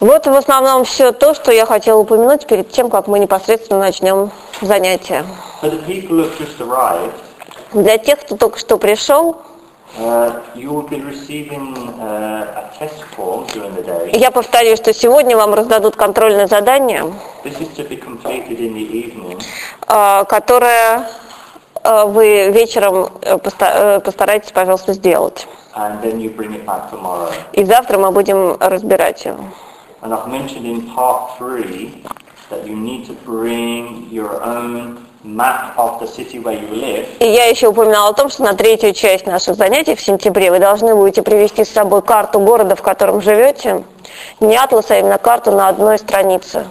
Вот в основном все то, что я хотела упомянуть перед тем, как мы непосредственно начнем занятие. Для тех, кто только что пришел, uh, uh, я повторю, что сегодня вам раздадут контрольное задание, а, которое вы вечером э, э, постарайтесь, пожалуйста, сделать. and then you bring it back tomorrow. И завтра мы будем разбирать его. And I've mentioned in part three that you need to bring your own map of the city where you live И я еще упоминала о том, что на третью часть наших занятий в сентябре вы должны будете привести с собой карту города, в котором живете. Не атлас, а именно карту на одной странице.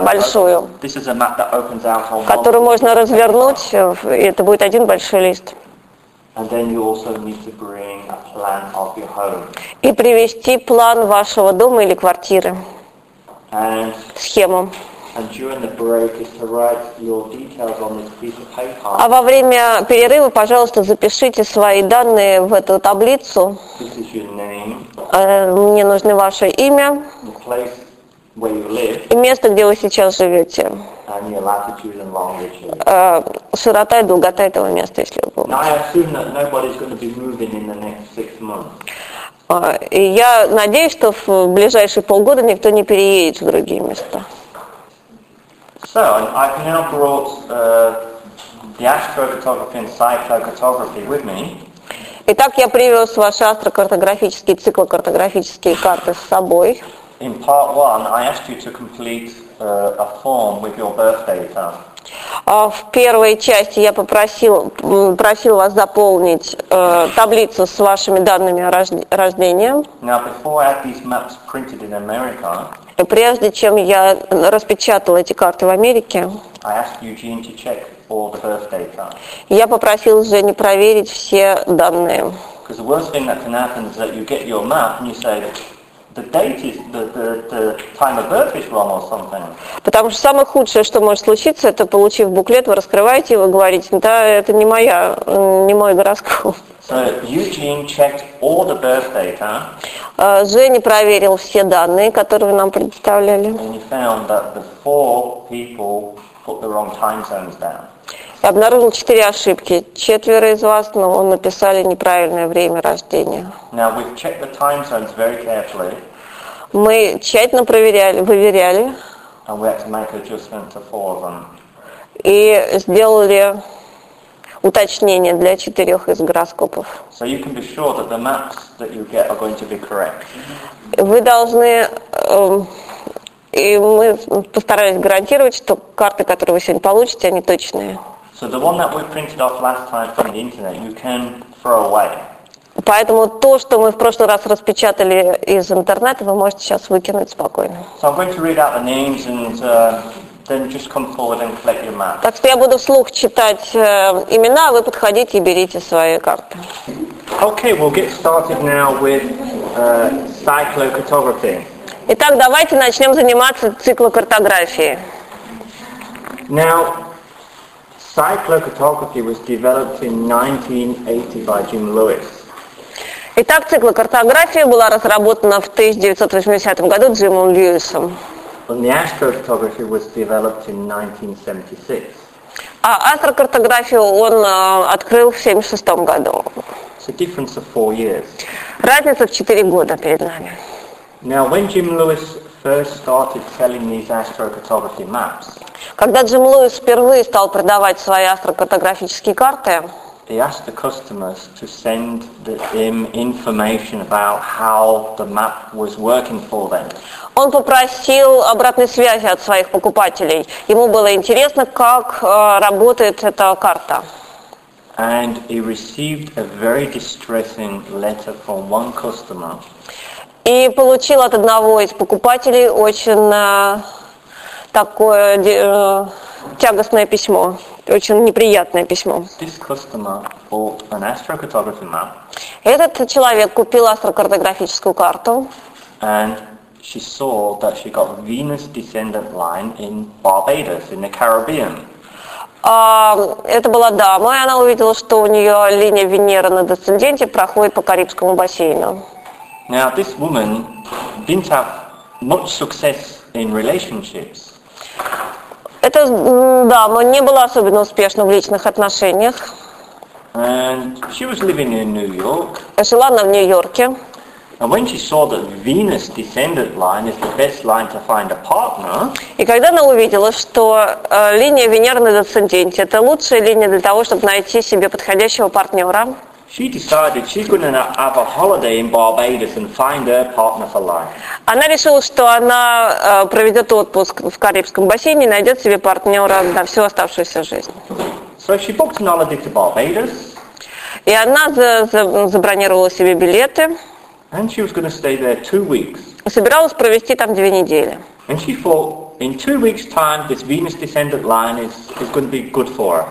Большую. Которую можно развернуть, э, и это будет один большой лист. И привести план вашего дома или квартиры, схему. А во время перерыва, пожалуйста, запишите свои данные в эту таблицу. Э, Мне нужны ваше имя и место, где вы сейчас живете. Э, Широта и долгота этого места, если вы помните. А, И я надеюсь, что в ближайшие полгода никто не переедет в другие места. So I've now brought uh, the astrophotography and cyclocartography with me. Итак, я привез ваши астрокартографические, циклокартографические карты с собой. In part one, I asked you to complete uh, a form with your birth data. А В первой части я попросил, м, просил вас заполнить э, таблицу с вашими данными о рожд- рождения. Now, before I had these maps printed in America, И прежде чем я распечатал эти карты в Америке, I asked Eugene to check all the birth data. я попросил Жене проверить все данные. Because the worst thing that can happen is that you get your map and you say, the date is, the, the, the time of birth is wrong or something. Потому что самое худшее, что может случиться, это получив буклет, вы раскрываете его и говорите, да, это не моя, не мой гороскоп. So Eugene checked all the birth data А, Женя проверил все данные, которые нам предоставляли. and he found that the four people put the wrong time zones down. Обнаружил четыре ошибки. Четверо из вас, но написали неправильное время рождения. Now we've checked the time zones very carefully Мы тщательно проверяли, выверяли and we had to make adjustment to four of them. и сделали уточнение для четырех из гороскопов. So you can be sure that the maps that you get are going to be correct. Вы должны, эм, и мы постарались гарантировать, что карты, которые вы сегодня получите, они точные. So the one that we printed off last time from the internet you can throw away. Поэтому то, что мы в прошлый раз распечатали из интернета, вы можете сейчас выкинуть спокойно. So I'm going to read out the names and uh, then just come forward and collect your map. Так что я буду вслух читать э, имена, а вы подходите и берите свои карты. Okay, we'll get started now with uh, cyclocartography. Итак, давайте начнем заниматься циклокартографией. Now, cyclocartography was developed in 1980 by Jim Lewis. Итак, циклокартография была разработана в 1980 году Джимом Льюисом. And the astrophotography was developed in 1976. А астрокартографию он э, открыл в 1976 году. It's a difference of four years. Разница в 4 года перед нами. Now, when Jim Lewis first started selling these astrocartography maps, Когда Джим Луис впервые стал продавать свои астрокартографические карты, he asked the customers to send the, him information about how the map was working for them. он попросил обратной связи от своих покупателей. Ему было интересно, как э, работает эта карта. And he received a very distressing letter from one customer И получил от одного из покупателей очень э, такое э, тягостное письмо, очень неприятное письмо. Этот человек купил астрокартографическую карту, and she saw that she got Venus descendant line in Barbados in the Caribbean. А, это была дама, и она увидела, что у нее линия Венеры на десценденте проходит по Карибскому бассейну. Now, this woman didn't have much success in relationships. Эта м, дама не была особенно успешна в личных отношениях. And she was living in New York. Жила она в Нью-Йорке. And when she saw that Venus descendant line is the best line to find a partner, И когда она увидела, что э, линия Венеры на десценденте – это лучшая линия для того, чтобы найти себе подходящего партнера, she decided she's going to have a holiday in Barbados and find her partner for life. она решила, что она э, проведет отпуск в Карибском бассейне и найдет себе партнера на всю оставшуюся жизнь. So she booked an holiday to Barbados, И она за- за- забронировала себе билеты and she was going to stay there two weeks. и собиралась провести там две недели. And she thought, in two weeks' time, this Venus descendant line is, is going to be good for her.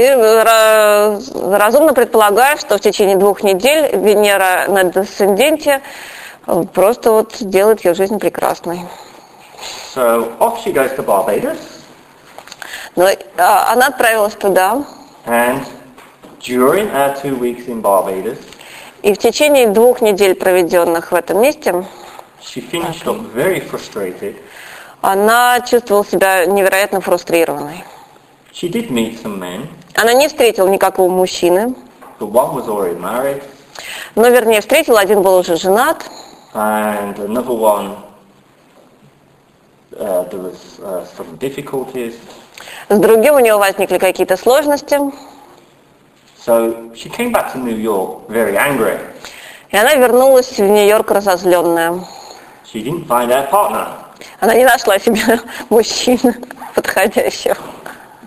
И ра- разумно предполагаю, что в течение двух недель Венера на десценденте э, просто вот делает ее жизнь прекрасной. So off she goes to Barbados, Но а, она отправилась туда, and during her two weeks in Barbados, и в течение двух недель, проведенных в этом месте, she finished up very frustrated. она чувствовала себя невероятно фрустрированной. She did meet some men, Она не встретила никакого мужчины, but one was already married, но, вернее, встретила, один был уже женат, and another one, uh, there was uh, some difficulties. с другим у нее возникли какие-то сложности, So she came back to New York very angry. и она вернулась в Нью-Йорк разозленная. She didn't find her partner, Она не нашла себе мужчину подходящего.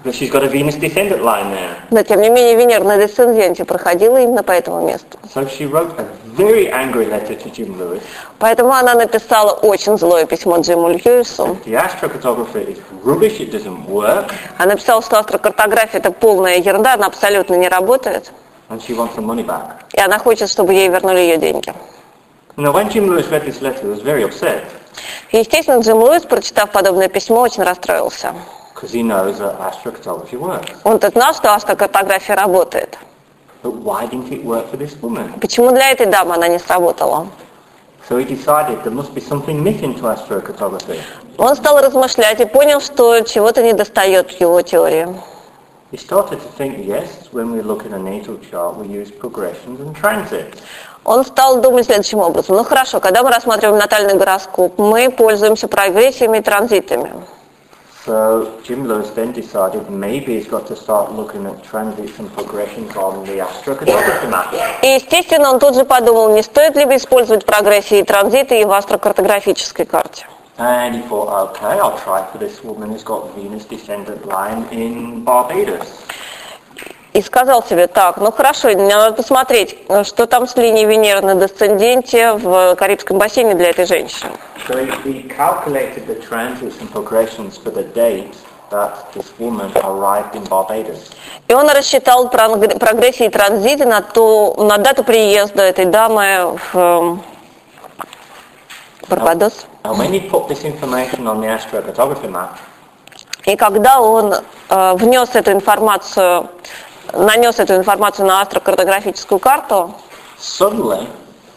But she's got a Venus descendant line there. Но, тем не менее, Венера на десценденте проходила именно по этому месту. So she wrote a very angry letter to Jim Lewis. Поэтому она написала очень злое письмо Джиму Льюису. The astrocartography is rubbish, it doesn't work, Она написала, что астрокартография это полная ерунда, она абсолютно не работает. and she wants the money back. И она хочет, чтобы ей вернули ее деньги. Now, when Jim Lewis read this letter, he was very upset естественно, Джим Льюис, прочитав подобное письмо, очень расстроился. Because he knows that astrocartography works. Он-то знал, что астрокартография работает. But why didn't it work for this woman? Почему для этой дамы она не сработала? So he decided there must be something missing to astrocartography. Он стал размышлять и понял, что чего-то недостает в его теории. He started to think, yes, when we look at a natal chart, we use progressions and transits. Он стал думать следующим образом. Ну хорошо, когда мы рассматриваем натальный гороскоп, мы пользуемся прогрессиями и транзитами. So Jim Lewis then decided maybe he's got to start looking at transits and progressions on the astrocartography map. И, естественно, он тут же подумал, не стоит ли использовать прогрессии и транзиты и в астрокартографической карте. And he thought, okay, I'll try for this woman who's got Venus descendant line in Barbados. И сказал себе, так, ну хорошо, мне надо посмотреть, что там с линией Венеры на десценденте в Карибском бассейне для этой женщины. So he, calculated the transits and progressions for the date that this woman arrived in Barbados. И он рассчитал прогр- прогрессии и транзиты на, ту, на дату приезда этой дамы в эм, Барбадос. And when he put this information on the astrocartography map, И когда он э, внес эту информацию, нанес эту информацию на астрокартографическую карту, suddenly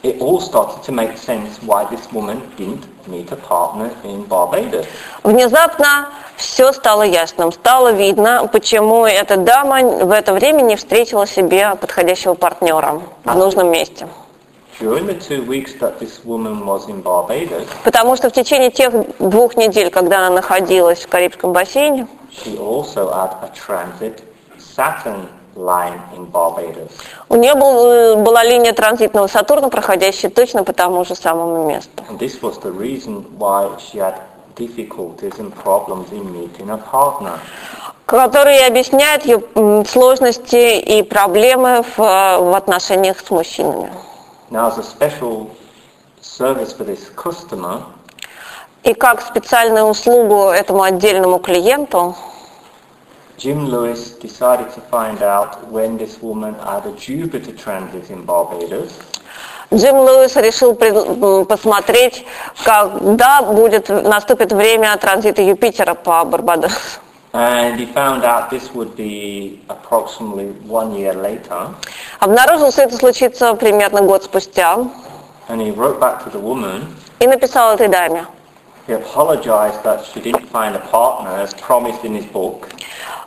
it all started to make sense why this woman didn't meet a partner in Barbados. внезапно все стало ясным. Стало видно, почему эта дама в это время не встретила себе подходящего партнера в нужном месте. During the two weeks that this woman was in Barbados, Потому что в течение тех двух недель, когда она находилась в Карибском бассейне, she also had a transit Saturn. У нее был- была линия транзитного Сатурна, проходящая точно по тому же самому месту. This was the reason why she had difficulties and problems in meeting a partner. которые объясняют ее сложности и проблемы в, э, в отношениях с мужчинами. Now, as a special service for this customer, И как специальную услугу этому отдельному клиенту, Jim Lewis decided to find out when this woman had a Jupiter transit in Barbados. Джим Льюис решил пред- м, посмотреть, когда будет, наступит время транзита Юпитера по Барбадосу. And he found out this would be approximately one year later. Обнаружил, что это случится примерно год спустя. And he wrote back to the woman. и написал этой даме. He apologized that she didn't find a partner as promised in his book.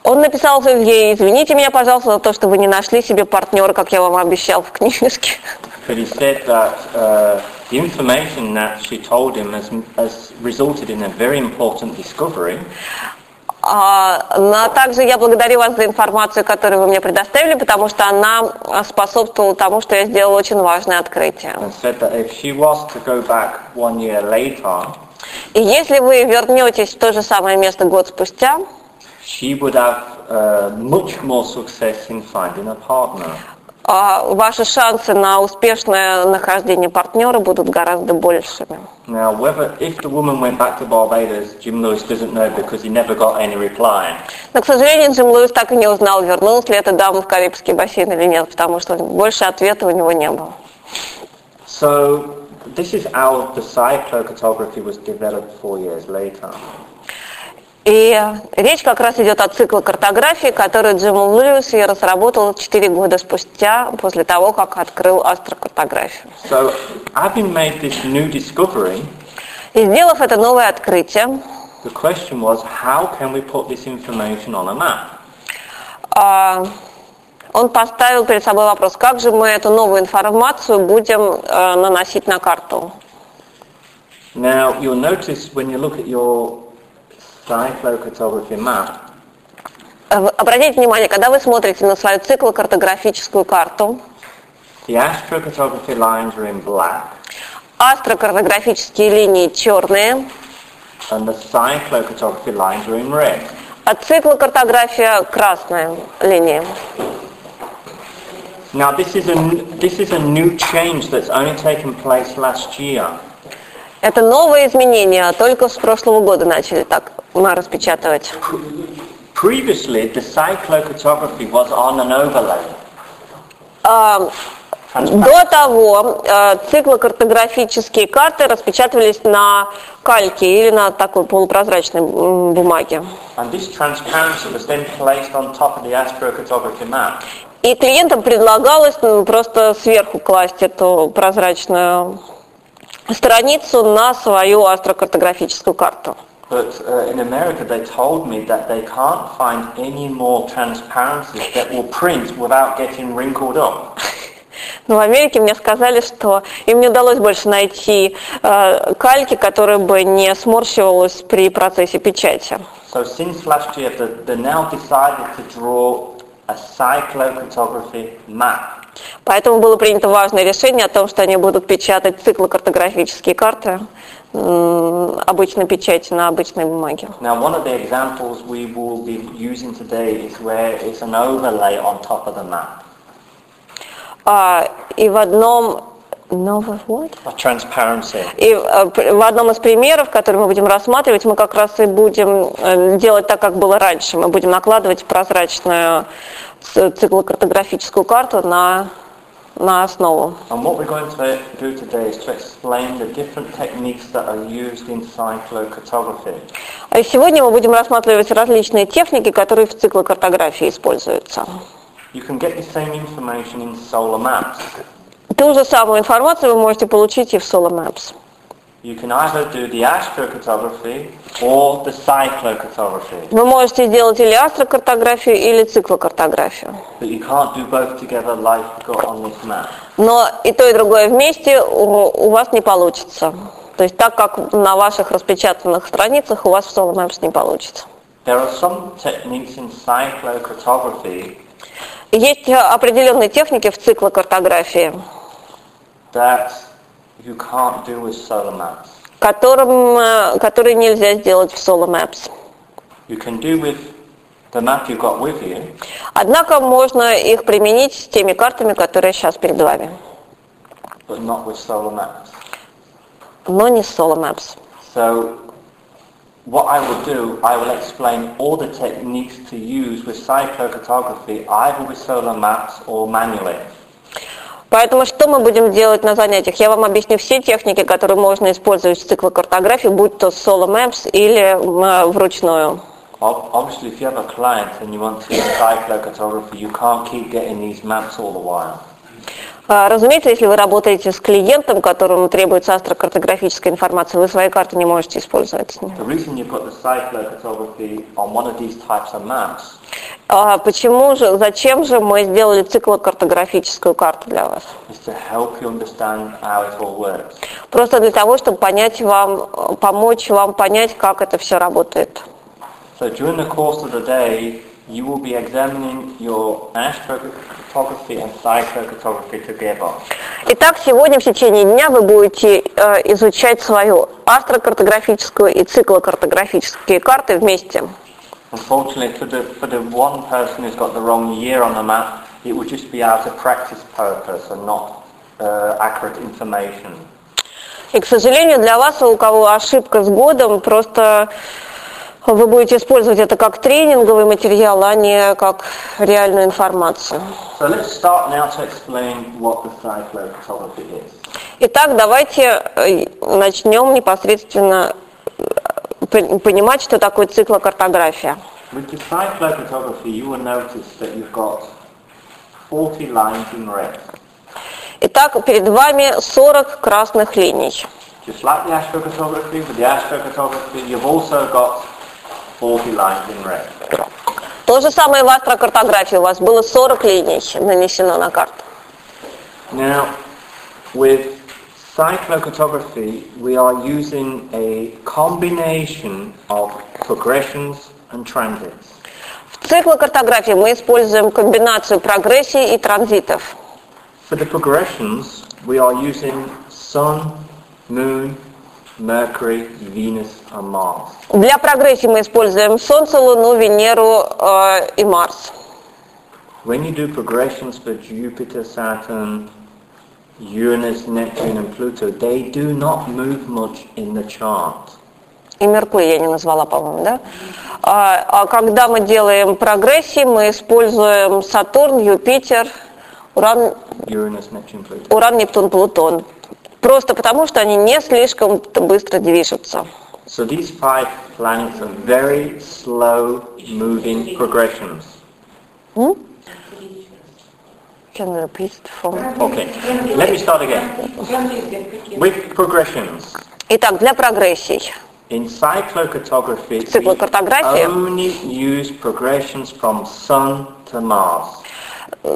Он написал ей, извините меня, пожалуйста, за то, что вы не нашли себе партнера, как я вам обещал в книжке. But he said that uh, the information that she told him has, has resulted in a very important discovery. А, но также я благодарю вас за информацию, которую вы мне предоставили, потому что она способствовала тому, что я сделала очень важное открытие. And said that if she was to go back one year later, И если вы вернетесь в то же самое место год спустя, she would have uh, much more success in finding a partner. а, ваши шансы на успешное нахождение партнера будут гораздо большими. Now, whether if the woman went back to Barbados, Jim Lewis doesn't know because he never got any reply. Но, к сожалению, Джим Луис так и не узнал, вернулась ли эта дама в Карибский бассейн или нет, потому что больше ответа у него не было. So this is how the cyclocartography was developed four years later. И речь как раз идет о циклокартографии, которую Джим Льюис и разработал 4 года спустя, после того, как открыл астрокартографию. So having made this new discovery, И сделав это новое открытие, the question was how can we put this information on a map? Он поставил перед собой вопрос, как же мы эту новую информацию будем э, наносить на карту. Now you'll notice when you look at your cyclocartography map, Э, Обратите внимание, когда вы смотрите на свою циклокартографическую карту, the astrocartography lines are in black астрокартографические линии черные, and the cyclocartography lines are in red. а циклокартография красная линия. Now this is a this is a new change that's only taken place last year. Это новые изменения, только с прошлого года начали так мы распечатывать. Previously, the cyclocartography was on an overlay. А, До того э, циклокартографические карты распечатывались на кальке или на такой полупрозрачной м, бумаге. И клиентам предлагалось ну, просто сверху класть эту прозрачную страницу на свою астрокартографическую карту. But uh, in America, they told me that they can't find any more transparencies that will print without getting wrinkled up. Но в Америке мне сказали, что им не удалось больше найти э, кальки, которая бы не сморщивалась при процессе печати. So since last year, they, now decided to draw. Поэтому было принято важное решение о том, что они будут печатать циклокартографические карты, обычной печати на обычной бумаге. Now, one of the examples we will be using today is where it's an overlay on top of the map. А, и в одном новый transparency. И э, в одном из примеров, который мы будем рассматривать, мы как раз и будем э, делать так, как было раньше. Мы будем накладывать прозрачную циклокартографическую карту на, на основу. And what we're going to do today is to explain the different techniques that are used in cyclocartography. А сегодня мы будем рассматривать различные техники, которые в циклокартографии используются. You can get the same information in solar maps. Ту же самую информацию вы можете получить и в Solar Maps. You can either do the astrocartography or the cyclocartography, Вы можете сделать или астрокартографию, или циклокартографию. but you can't do both together like you've got on this map. Но и то, и другое вместе у, у вас не получится. То есть так, как на ваших распечатанных страницах, у вас в Solar Maps не получится. There are some techniques in cyclocartography Есть определенные техники в циклокартографии, that you can't do with solar maps. которым, э, которые нельзя сделать в Solar Maps. You can do with the map you've got with you, Однако можно их применить с теми картами, которые сейчас перед вами, but not with solar maps. но не с Solar Maps. So what I will do, I will explain all the techniques to use with cyclocartography, either with solar maps or manually. Поэтому что мы будем делать на занятиях? Я вам объясню все техники, которые можно использовать в циклокартографии, будь то с Solar Maps или м, вручную. Ob- Obviously, if you have a client and you want to cyclocartography, you can't keep getting these maps all the while. А, Разумеется, если вы работаете с клиентом, которому требуется астрокартографическая информация, вы свои карты не можете использовать. The reason you put the cyclocartography on one of these types of maps почему же, зачем же мы сделали циклокартографическую карту для вас? Просто для того, чтобы понять вам, помочь вам понять, как это все работает. So during the course of the day, you will be examining your astrocartography and cyclocartography together. Итак, сегодня в течение дня вы будете э, изучать свою астрокартографическую и циклокартографические карты вместе. Unfortunately, for the, for the one person who's got the wrong year on the map, it would just be out of practice purpose and not uh, accurate information. И, к сожалению, для вас, у кого ошибка с годом, просто вы будете использовать это как тренинговый материал, а не как реальную информацию. So let's start now to explain what the cyclocartography is. Итак, давайте э, начнем непосредственно э, понимать, что такое циклокартография. With the cyclocartography, you will notice that you've got 40 lines in red. Итак, перед вами 40 красных линий. Just like the astrocartography, with the astrocartography, you've also got 40 lines in red. То же самое в астрокартографии. У вас было 40 линий нанесено на карту. Now, with cyclocartography, we are using a combination of progressions and transits. В циклокартографии мы используем комбинацию прогрессий и транзитов. For the progressions, we are using Sun, Moon, Mercury, Venus and Mars. Для прогрессии мы используем Солнце, Луну, Венеру э, и Марс. When you do progressions for Jupiter, Saturn, Uranus, Neptune and Pluto, they do not move much in the chart. И Меркурий я не назвала, по-моему, да? А, а когда мы делаем прогрессии, мы используем Сатурн, Юпитер, Уран, Uranus, Neptune, Pluto. Уран, Нептун, Плутон. Просто потому, что они не слишком быстро движутся. So these five planets are very slow moving progressions. Can you repeat for me? Okay, let me start again. With progressions, Итак, для прогрессий. in cyclocartography, we only use progressions from Sun to Mars.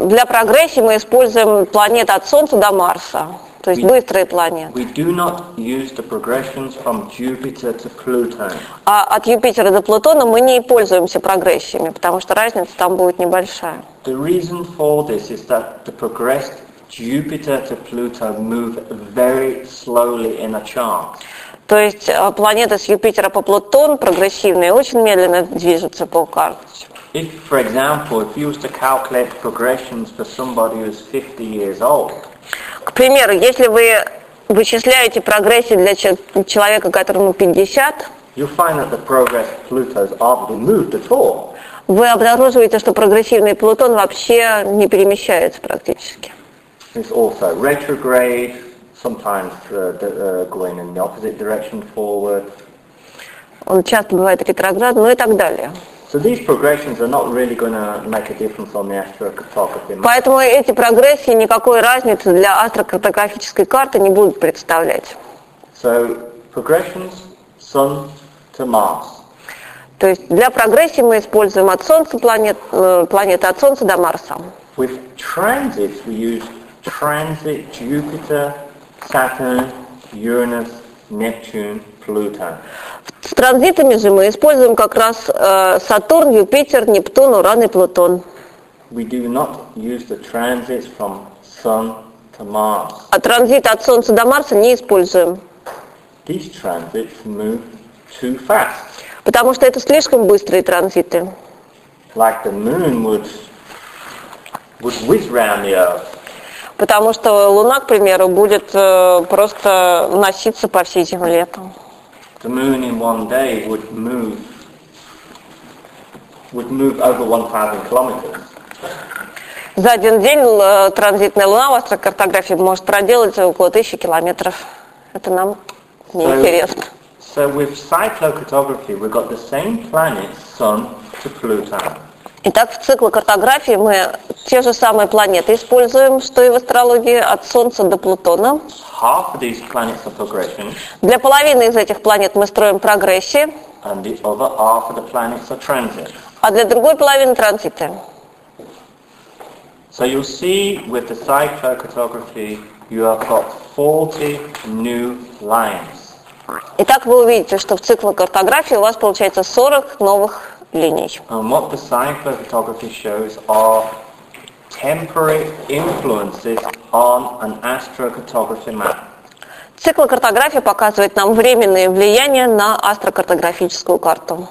Для прогрессии мы используем планеты от Солнца до Марса. То есть быстрые планеты. We do not use the progressions from Jupiter to Pluto. А от Юпитера до Плутона мы не пользуемся прогрессиями, потому что разница там будет небольшая. The reason for this is that the progressed Jupiter to Pluto move very slowly in a chart. То есть э, планеты с Юпитера по Плутон прогрессивные очень медленно движутся по карте. If, for example, if you was to calculate progressions for somebody who's 50 years old, К примеру, если вы вычисляете прогрессии для че- человека, которому 50, you'll find that the progress Pluto's hardly moved at all. вы обнаруживаете, что прогрессивный Плутон вообще не перемещается практически. It's also retrograde, sometimes uh, the, uh, going in the opposite direction forward. Он часто бывает ретроград, ну и так далее. So these progressions are not really going to make a difference on the astrocartography map. Поэтому эти прогрессии никакой разницы для астрокартографической карты не будут представлять. So progressions, Sun to Mars. То есть для прогрессии мы используем от Солнца планет, э, планеты от Солнца до Марса. With transits, we use transit Jupiter, Saturn, Uranus, Neptune, Pluto. С транзитами же мы используем как раз э, Сатурн, Юпитер, Нептун, Уран и Плутон. We do not use the transits from Sun to Mars. А транзит от Солнца до Марса не используем, These transits move. Потому что это слишком быстрые транзиты. Like the moon would, would whiz round the Earth. Потому что Луна, к примеру, будет э, просто носиться по всей Земле. там. The moon in one day would move, would move over 1,000 kilometers. За один день э, транзитная Луна в астрокартографии может проделать около тысячи километров. Это нам неинтересно. So with cyclocartography, we've got the same planet, Sun to Pluto. Итак, в цикле картографии мы те же самые планеты используем, что и в астрологии, от Солнца до Плутона. Half of these planets are progression, Для половины из этих планет мы строим прогрессии, and the other half of the planets are transit. а для другой половины транзиты. So you'll see with the cyclocartography, you have got 40 new lines. Итак, вы увидите, что в цикле картографии у вас получается 40 новых линий. And what the cyclocartography shows are temporary influences on an astrocartography map. Цикл картографии показывает нам временные влияния на астрокартографическую карту.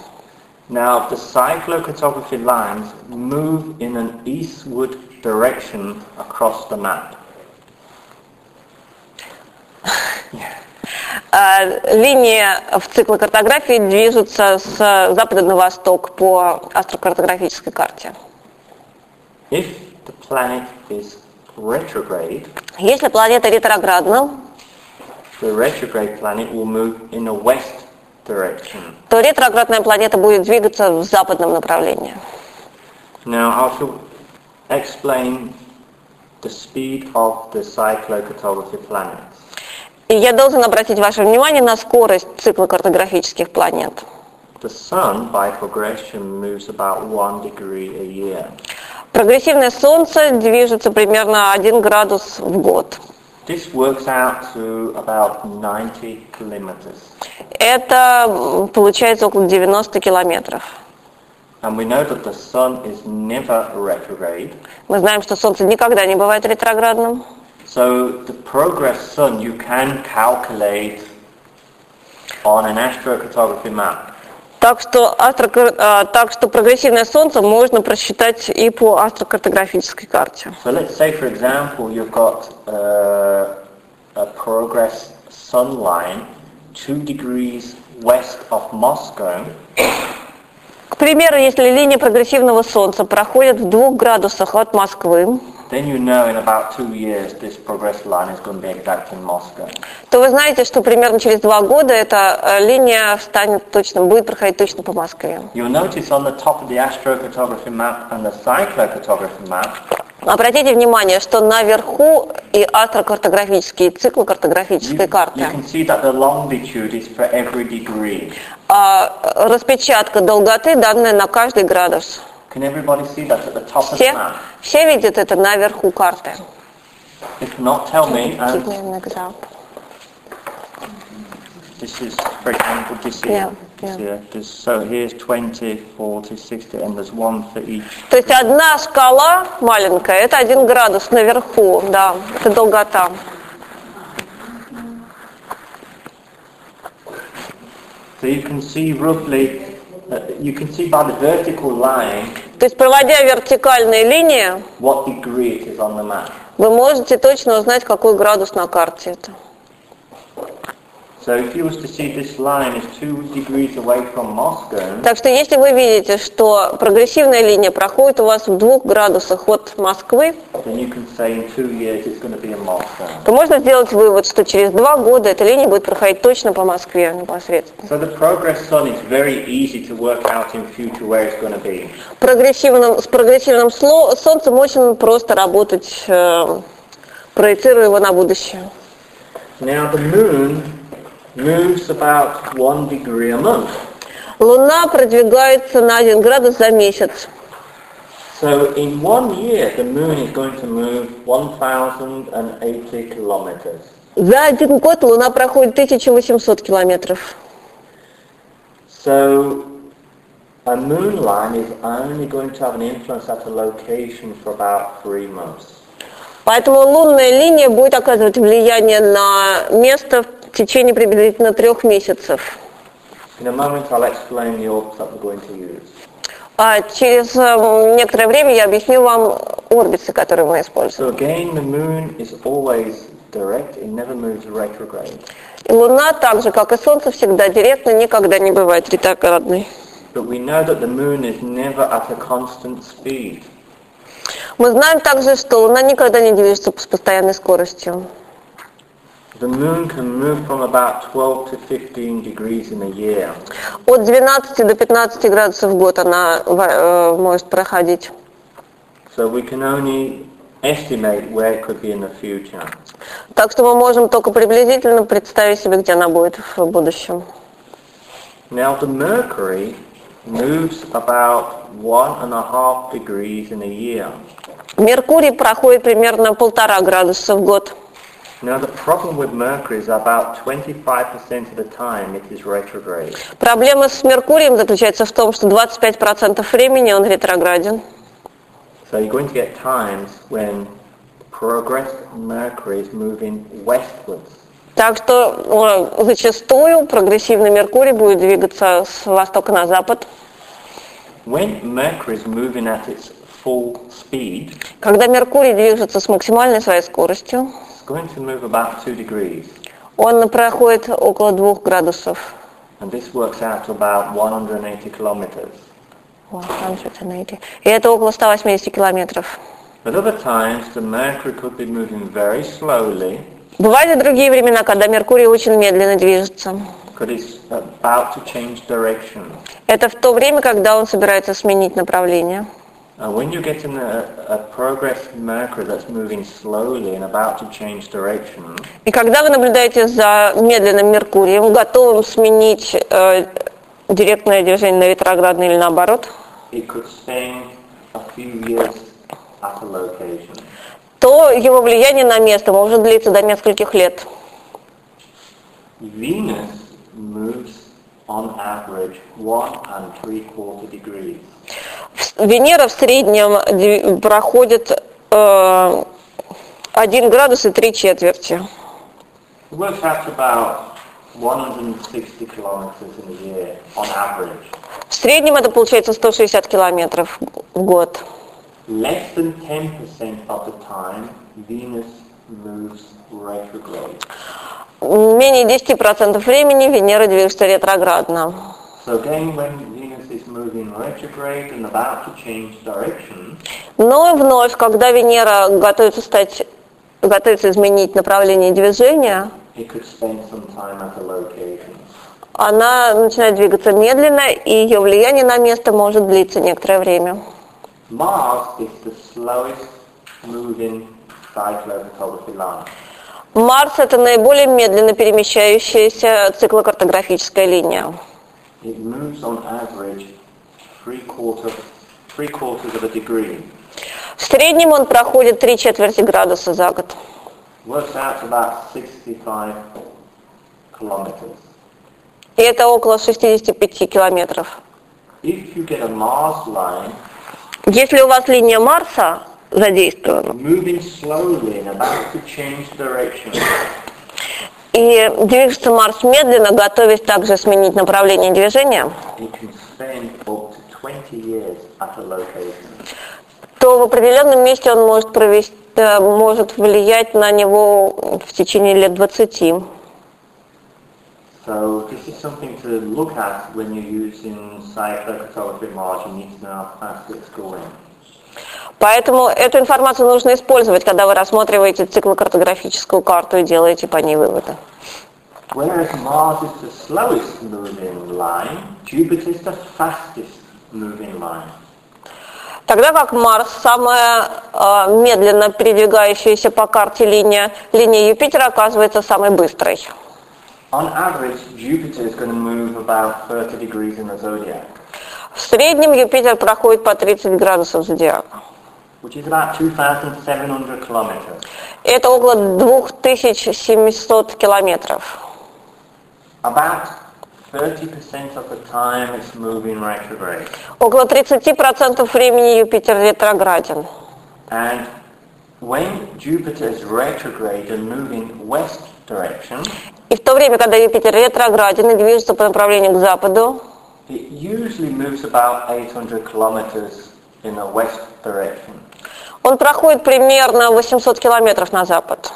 Now, the cyclocartography lines move in an eastward direction across the map. А, Линии в цикле картографии движутся с запада на восток по астрокартографической карте. If the planet is retrograde, Если планета ретроградна, the retrograde planet will move in a west direction. то ретроградная планета будет двигаться в западном направлении. Now, I shall explain the speed of the cyclocartography planets. И я должен обратить ваше внимание на скорость цикла картографических планет. The Sun, by progression, moves about one degree a year. Прогрессивное Солнце движется примерно 1 градус в год. This works out to about 90 kilometers. Это получается около 90 километров. And we know that the Sun is never retrograde. Мы знаем, что Солнце никогда не бывает ретроградным. So the progress Sun you can calculate on an astrocartography map. Так что, астрокар- а, так что прогрессивное Солнце можно просчитать и по астрокартографической карте. So let's say, for example, you've got uh, a progress sun line two degrees west of Moscow. К примеру, если линия прогрессивного Солнца проходит в двух градусах от Москвы, Then you know in about two years this progress line is going to be exact in Moscow. то вы знаете, что примерно через два года эта э, линия станет точно, будет проходить точно по Москве. Обратите внимание, что наверху и астрокартографические, циклокартографической you карты. распечатка долготы данная на каждый градус. Can everybody see that at the top of the Все, map? все видят это наверху карты. If not, tell me. Give And me an example. This is, for example, this Yeah, here. This yeah. here. There's, so here's 20, 40, 60, and there's one for each. То есть одна шкала маленькая, это один градус наверху, да, это долгота. So you can see roughly, uh, you can see by the vertical line То есть проводя вертикальные линии, what degree it is on the map. вы можете точно узнать, какой градус на карте это. Так что если вы видите, что прогрессивная линия проходит у вас в двух градусах от Москвы, то можно сделать вывод, что через два года эта линия будет проходить точно по Москве непосредственно. So the progress sun is very easy to work out in future where it's going to be. Прогрессивным, с прогрессивным Солнцем очень просто работать, э, проецируя его на будущее. Now the moon moves about one degree a month. Луна продвигается на один градус за месяц. So in one year, the moon is going to move 1,080 kilometers. За один год Луна проходит 1800 километров. So a moon line is only going to have an influence at a location for about three months. Поэтому лунная линия будет оказывать влияние на место в течение приблизительно трех месяцев. А через э, некоторое время я объясню вам орбиты, которые мы используем. So again, the moon is always direct. It never moves retrograde. И Луна, так же как и Солнце, всегда директно, никогда не бывает ретроградной. But we know that the moon is never at a constant speed. Мы знаем также, что Луна никогда не движется с постоянной скоростью. The moon can move from about 12 to 15 degrees in a year. От 12 до 15 градусов в год она э, может проходить. So we can only estimate where it could be in the future. Так что мы можем только приблизительно представить себе, где она будет в будущем. Now the Mercury moves about one and a half degrees in a year. Меркурий проходит примерно полтора градуса в год. Проблема с Меркурием заключается в том, что 25% времени он ретрограден. So you're going to get times when progressed Mercury is moving westwards. Так что э, зачастую прогрессивный Меркурий будет двигаться с востока на запад. When Mercury is moving at its full speed, Когда Меркурий движется с максимальной своей скоростью, going to move about 2 degrees. он проходит около двух градусов. And this works out to about 180 kilometers. 180. И это около 180 километров. At other times, the Mercury could be moving very slowly Бывают и другие времена, когда Меркурий очень медленно движется. about to change direction. Это в то время, когда он собирается сменить направление. And when you get in a, a progressed Mercury that's moving slowly and about to change direction, И когда вы наблюдаете за медленным Меркурием, готовым сменить э, директное движение на ретроградное или наоборот, it could spend a few years at a location. то его влияние на место может длиться до нескольких лет. Venus moves on average one and three quarter degrees. Венера в среднем проходит э, 1 градус и 3 четверти. It works out to about 160 kilometers in a year on average. В среднем это получается 160 километров в год. Less than 10% of the time, Venus moves retrograde. Менее 10% времени Венера движется ретроградно. So again, when Venus is moving retrograde and about to change direction, Но вновь, когда Венера готовится стать, готовится изменить направление движения, она начинает двигаться медленно, и ее влияние на место может длиться некоторое время. Mars is the slowest moving cyclophotography line. Марс – это наиболее медленно перемещающаяся циклокартографическая линия. It moves on average three quarters, three quarters of a degree. В среднем он проходит три четверти градуса за год. Works out to about 65 kilometers. И это около 65 километров. If you get a Mars line Если у вас линия Марса задействована, и движется Марс медленно, готовясь также сменить направление движения, it can spend up to 20 years at a location. то в определенном месте он может, провести, э, может влиять на него в течение лет 20. So this is something to look at when you're using cyclophotography Mars. You need to know how fast it's going. Поэтому эту информацию нужно использовать, когда вы рассматриваете циклокартографическую карту и делаете по ней выводы. Whereas Mars is the slowest moving line, Jupiter is the fastest. Тогда как Марс, самая э, медленно передвигающаяся по карте линия, линия Юпитера оказывается самой быстрой. On average, Jupiter is going to move about 30 degrees in the zodiac, В среднем Юпитер проходит по 30 градусов зодиака. which is about 2,700 kilometers. Это около 2700 километров. About Около 30% времени Юпитер ретрограден. And when Jupiter is retrograde and moving west direction, И в то время, когда Юпитер ретрограден и движется по направлению к западу, it usually moves about 800 kilometers in a west direction. он проходит примерно 800 километров на запад.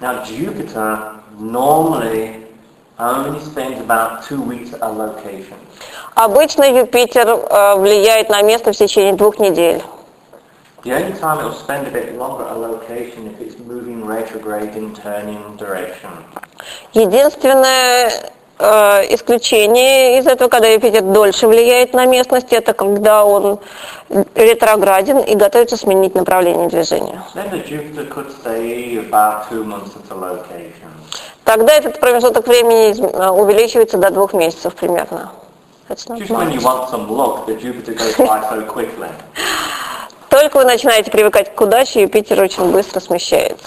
Now Jupiter normally Обычно Юпитер э, влияет на место в течение двух недель. The only time it will spend a bit longer at a location if it's moving retrograde in turning direction. Единственное э, исключение из этого, когда Юпитер дольше влияет на местность, это когда он ретрограден и готовится сменить направление движения. Then the Jupiter could stay about two months at a location. Тогда этот промежуток времени э, увеличивается до двух месяцев примерно. Только вы начинаете привыкать к удаче, Юпитер очень быстро смещается.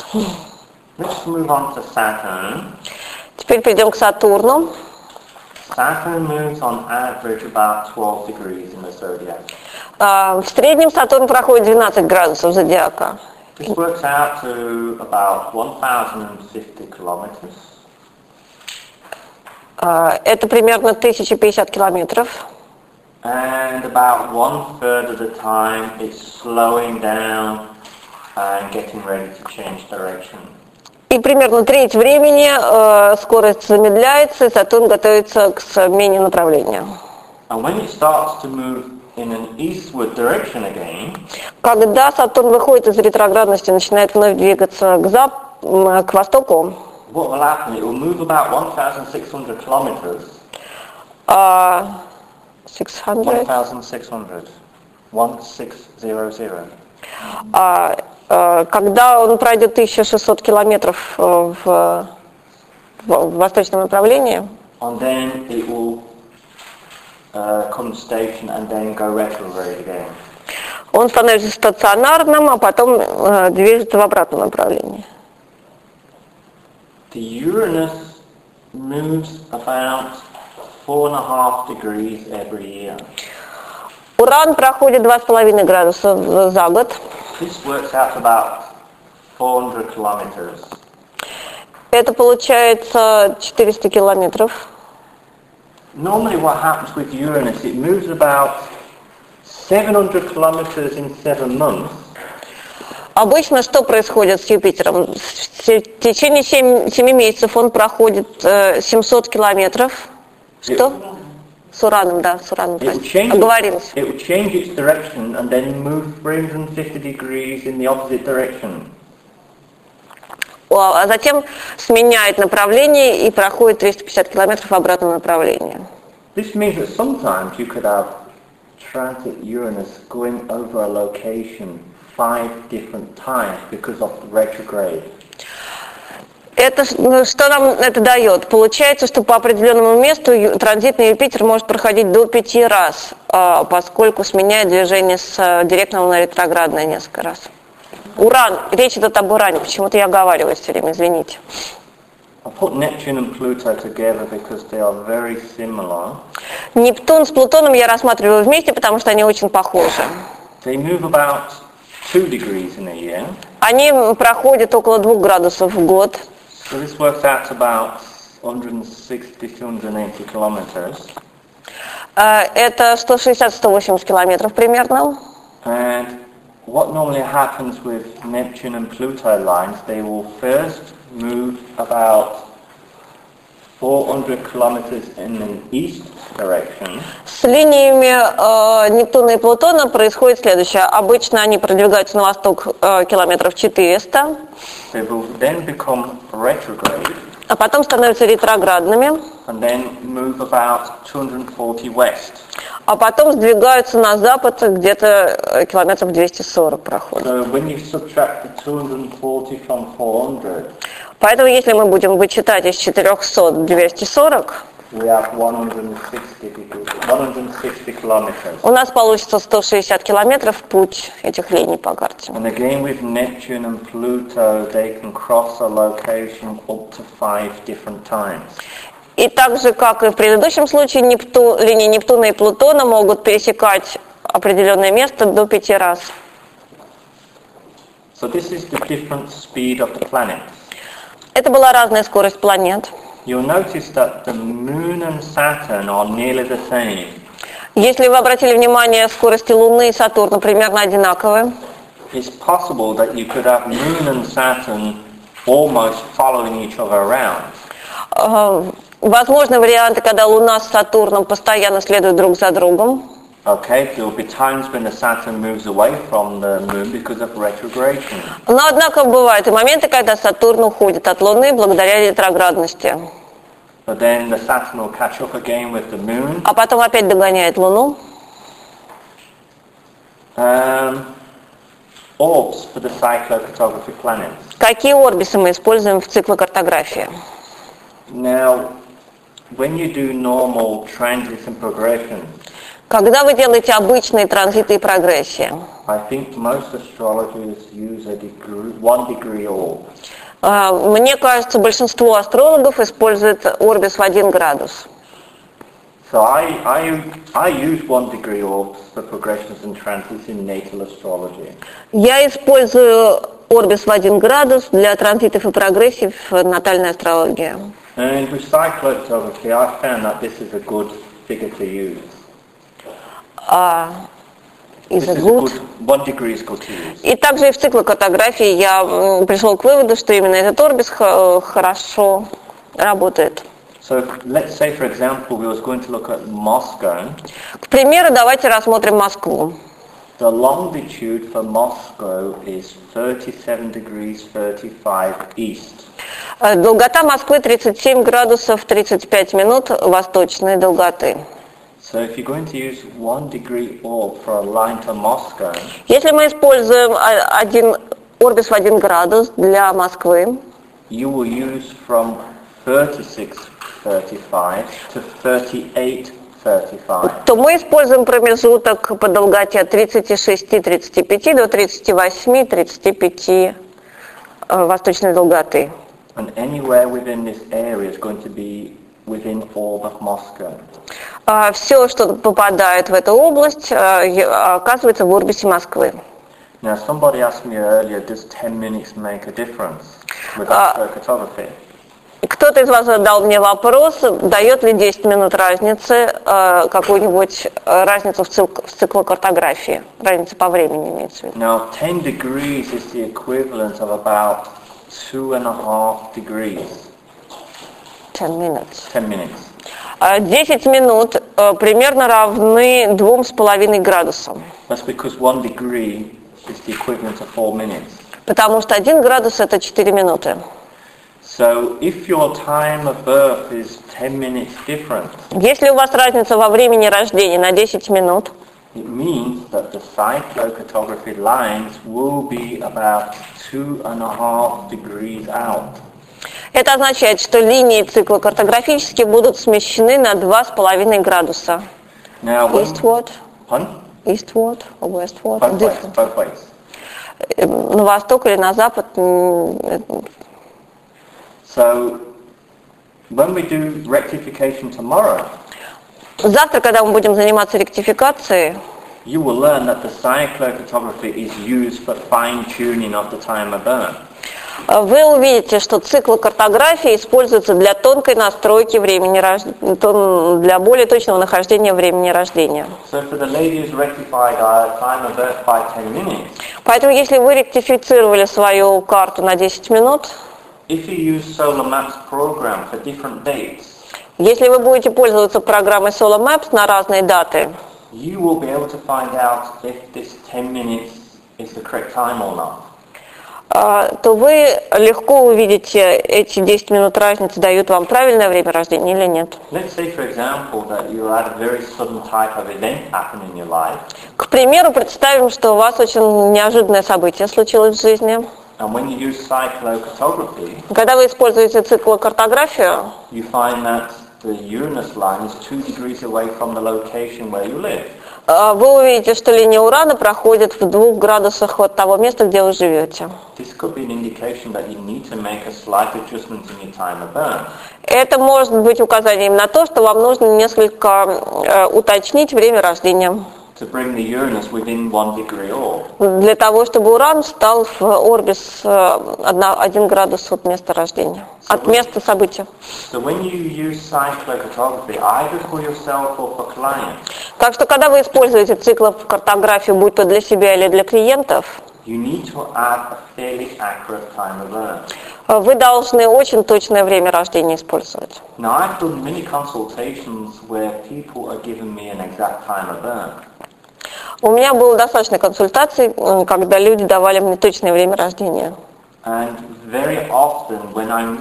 Let's move on to Saturn. Теперь перейдем к Сатурну. Saturn moves on average about 12 degrees in the zodiac. А, В среднем Сатурн проходит 12 градусов зодиака. This works out to about 1,050 kilometers. А, Это примерно 1050 километров. And about one third of the time it's slowing down and getting ready to change direction. И примерно треть времени э, скорость замедляется, и Сатурн готовится к смене направления. And when it starts to move in an eastward direction again, Когда Сатурн выходит из ретроградности, начинает вновь двигаться к, зап- к востоку, what will happen? It will move about 1,600 kilometers. а, 600, 1,600. 1600. а, э, когда он пройдет 1600 километров э, в, в- в восточном направлении, And then it will он становится стационарным, а потом э, движется в обратном направлении. The Uranus moves about four and a half degrees every year. Уран проходит 2,5 градуса за год. This works out about 400 kilometers. Это получается 400 километров. Normally what happens with Uranus, it moves about 700 kilometers in seven months. Обычно что происходит с Юпитером? В течение 7, месяцев он проходит э, 700 километров. Что? С Ураном, да, с Ураном. It will, простите. change, Оговорилась. it will change its direction and then move 350 degrees in the opposite direction. А затем сменяет направление и проходит 350 километров в обратном направлении. This means that sometimes you could have transit Uranus going over a location five different times because of the retrograde. Это ну, что нам это дает? Получается, что по определенному месту транзитный Юпитер может проходить до пяти раз, а, поскольку сменяет движение с э, директного на ретроградное несколько раз. Уран. Речь идет об уране. Почему-то я оговариваюсь все время, извините. Нептун с Плутоном я рассматриваю вместе, потому что они очень похожи. Они проходят около двух градусов в год. So this works out about 160-280 kilometers. Э, Это 160-180 километров примерно. And what normally happens with Neptune and Pluto lines, they will first move about 400 kilometers in an east direction. С линиями э, Нептуна и Плутона происходит следующее. Обычно они продвигаются на восток э, километров 400, They will then become retrograde а потом становятся ретроградными, and then move about 240 west. А потом сдвигаются на запад, где-то э, километров 240 проходят. So when you subtract the 240 from 400, Поэтому если мы будем вычитать из 400 240, we have 160, degrees, 160 kilometers. у нас получится 160 километров путь этих линий по карте. And again with Neptune and Pluto, they can cross a location up to five different times. И так же, как и в предыдущем случае, Непту- линии Нептуна и Плутона могут пересекать определенное место до пяти раз. So this is the different speed of the planets. Это была разная скорость планет. You'll notice that the Moon and Saturn are nearly the same. Если вы обратили внимание, скорости Луны и Сатурна примерно одинаковые. It's possible that you could have Moon and Saturn almost following each other around. Возможны варианты, когда Луна с Сатурном постоянно следуют друг за другом. Okay, there will be times when the Saturn moves away from the moon because of retrogradation. Но, однако, бывают и моменты, когда Сатурн уходит от Луны благодаря ретроградности. But then the Saturn will catch up again with the moon. А потом опять догоняет Луну. Um, orbs for the cyclocartography planets. Какие орбисы мы используем в циклокартографии? Now, Когда вы делаете обычные транзиты и прогрессии, I think most astrologers use a degree, one degree orb. мне кажется, большинство астрологов используют орбис в один градус. So I, I, I use one degree orbs for progressions and transits in natal astrology. Я использую орбис в один градус для транзитов и прогрессий в натальной астрологии. And with cyclocartography, I found that this is a good figure to use. А, is This it is a good? good, one degree is good to use. И также и в циклокартографии я м, пришел к выводу, что именно этот орбис х- хорошо работает. So let's say, for example, we was going to look at Moscow. К примеру, давайте рассмотрим Москву. The longitude for Moscow is 37 degrees 35 east. Э, Долгота Москвы 37 градусов 35 минут восточной долготы. So if you're going to use one degree orb for a line to Moscow, Если мы используем а, один орбис в один градус для Москвы, you will use from 36.35 to 38.35. то мы используем промежуток по долготе от 36-35 до 38-35 э, восточной долготы. And anywhere within this area is going to be within orb of Moscow. Все, что попадает в эту область, э, е- оказывается в орбисе Москвы. Now somebody asked me earlier, does 10 minutes make a difference with Uh, astrocartography? Кто-то из вас задал мне вопрос, дает ли 10 минут разницы, э, какую-нибудь э, разницу в, цик- в циклокартографии, разница по времени имеется в виду. Now 10 degrees is the equivalent of about two and a half degrees, 10 minutes. 10 minutes. Э, 10 минут э, примерно равны двум с половиной градусам, That's because one degree is the equivalent of four minutes. потому что 1 градус это 4 минуты. So if your time of birth is 10 minutes different, Если у вас разница во времени рождения на 10 минут, it means that the cyclocartography lines will be about two and a half degrees out. это означает, что линии циклокартографические будут смещены на 2,5 градуса. Now, when, Eastward, Pardon? eastward, or westward, Both ways, different. both ways. Э, на восток или на запад. м, э, So when we do rectification tomorrow, Завтра, когда мы будем заниматься ректификацией, you will learn that the cyclocartography is used for fine-tuning of the time of birth. э, вы увидите, что цикл картографии используется для тонкой настройки времени рождения, для более точного нахождения времени рождения. So for the lady who's rectified our time of birth by 10 minutes, Поэтому, если вы ректифицировали свою карту на 10 минут, if you use Solar Maps program for different dates, если вы будете пользоваться программой Solar Maps на разные даты, you will be able to find out if this 10 minutes is the correct time or not. э, то вы легко увидите, эти 10 минут разницы дают вам правильное время рождения или нет. К примеру, представим, что у вас очень неожиданное событие случилось в жизни. and when you use Когда вы используете циклокартографию, you find that the Uranus line is two degrees away from the location where you live. э, вы увидите, что линия Урана проходит в двух градусах от того места, где вы живете. Это может быть указанием на то, что вам нужно несколько э, уточнить время рождения. To bring the Uranus within one degree orb. Для того, чтобы Уран стал в орбис э, один градус от места рождения, от места события. So when you use cyclocartography, either for yourself or for clients, Так что, когда вы используете циклокартографию, будь то для себя или для клиентов, you need to add a fairly accurate time of birth. э, вы должны очень точное время рождения использовать. Now I've done many consultations where people are giving me an exact time of birth. У меня было достаточно консультаций, когда люди давали мне точное время рождения. And very often when I'm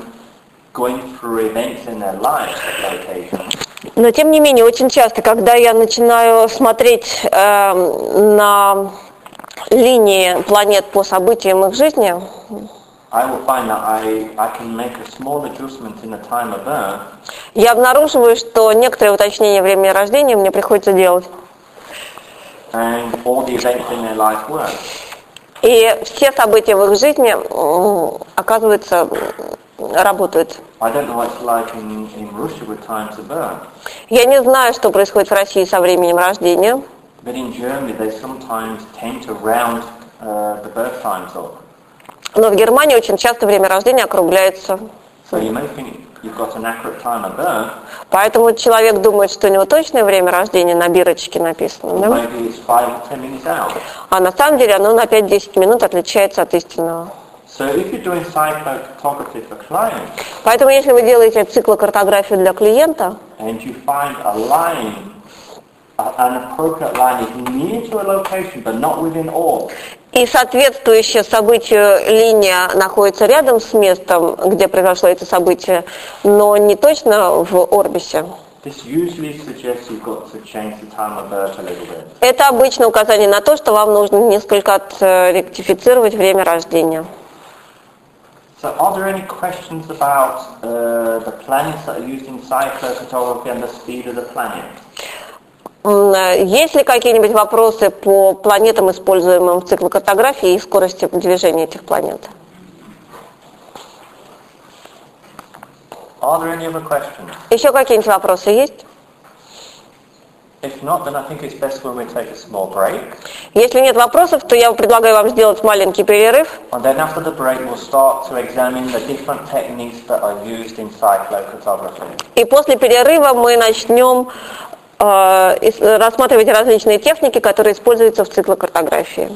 going through events in their lives at location, Но тем не менее, очень часто, когда я начинаю смотреть эм, на линии планет по событиям их жизни, я обнаруживаю, что некоторые уточнения времени рождения мне приходится делать. and all the events in their life work. И все события в их жизни, оказывается, работают. I don't know what it's like in, in Russia with times of birth, Я не знаю, что происходит в России со временем рождения, but in Germany they sometimes tend to round the birth times up. но в Германии очень часто время рождения округляется. So you may think Поэтому человек думает, что у него точное время рождения на бирочке написано, да? а на самом деле оно на 5-10 минут отличается от истинного. Поэтому если вы делаете циклокартографию для клиента, and you find a line, a- an appropriate line is near to a location but not within orb, и соответствующая событию линия находится рядом с местом, где произошло это событие, но не точно в орбисе, это обычно указание на то, что вам нужно несколько отректифицировать время рождения. So are there any questions about uh, the planets that are used in and the speed of the planet? Э, Есть ли какие-нибудь вопросы по планетам, используемым в циклокартографии и скорости движения этих планет? Еще какие-нибудь вопросы есть? Если нет вопросов, то я предлагаю вам сделать маленький перерыв. И после перерыва мы начнем рассматривать различные техники, которые используются в циклокартографии.